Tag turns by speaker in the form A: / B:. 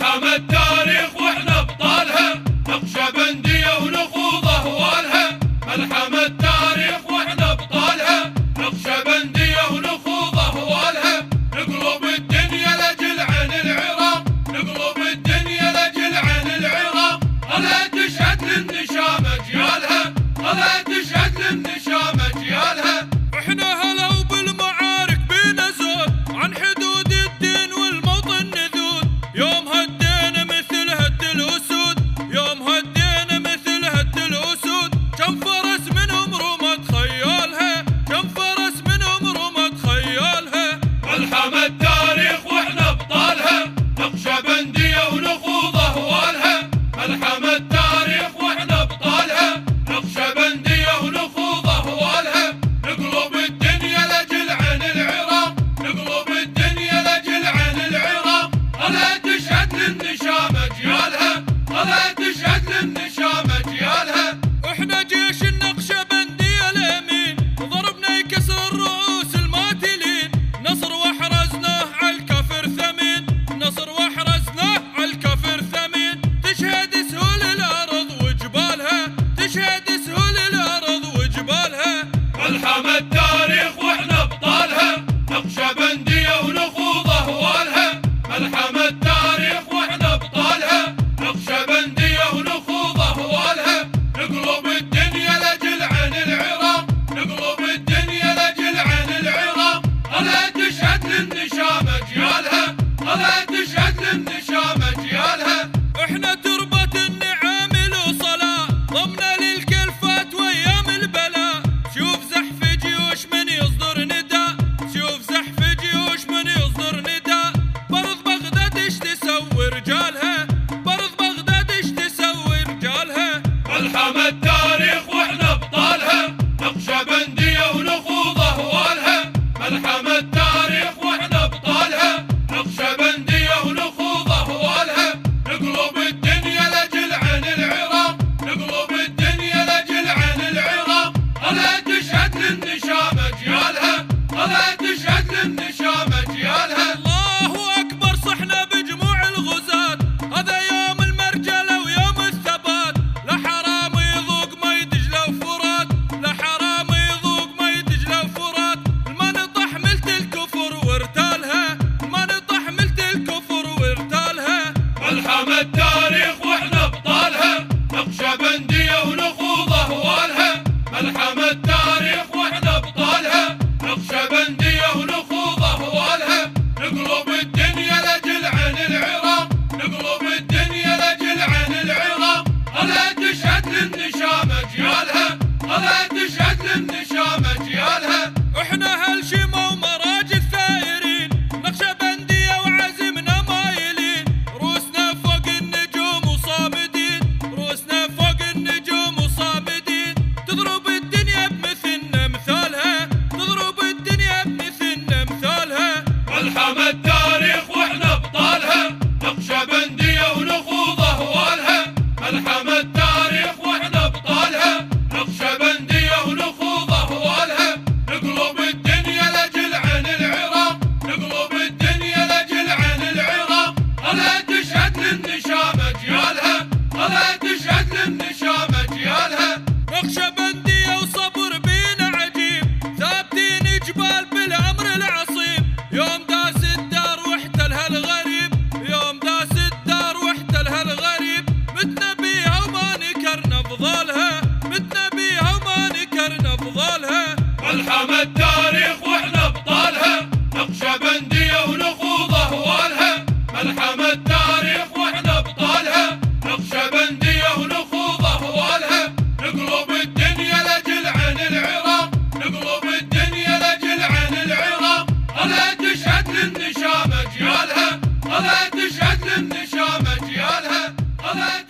A: ملحمة تاريخ وإحنا ابطالها نقشة بندية ونخوض أهوالها. ملحمة تاريخ وإحنا ابطالها نقشة بندية ونخوض أهوالها. نقلب الدنيا لأجل عين العراق. نقلب الدنيا لأجل عين العراق. طلعت تشهد للنشام أجيالها. طلعت Good. I'm a Tariq wa ملحمة التاريخ وإحنا ابطالها نقشة بندية ونخوضة والها ملحمة التاريخ وإحنا ابطالها نقشة بندية ونخوضة والها نقلب الدنيا لأجل عن العراق نقلب الدنيا لأجل عن العراق. الله تشهد للنشام أجيالها الله تشهد للنشام أجيالها الله